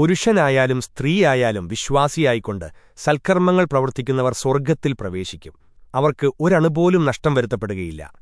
പുരുഷനായാലും സ്ത്രീയായാലും വിശ്വാസിയായിക്കൊണ്ട് സൽക്കർമ്മങ്ങൾ പ്രവർത്തിക്കുന്നവർ സ്വർഗത്തിൽ പ്രവേശിക്കും. അവർക്ക് ഒരണുപോലും നഷ്ടം വരുത്തപ്പെടുകയില്ല.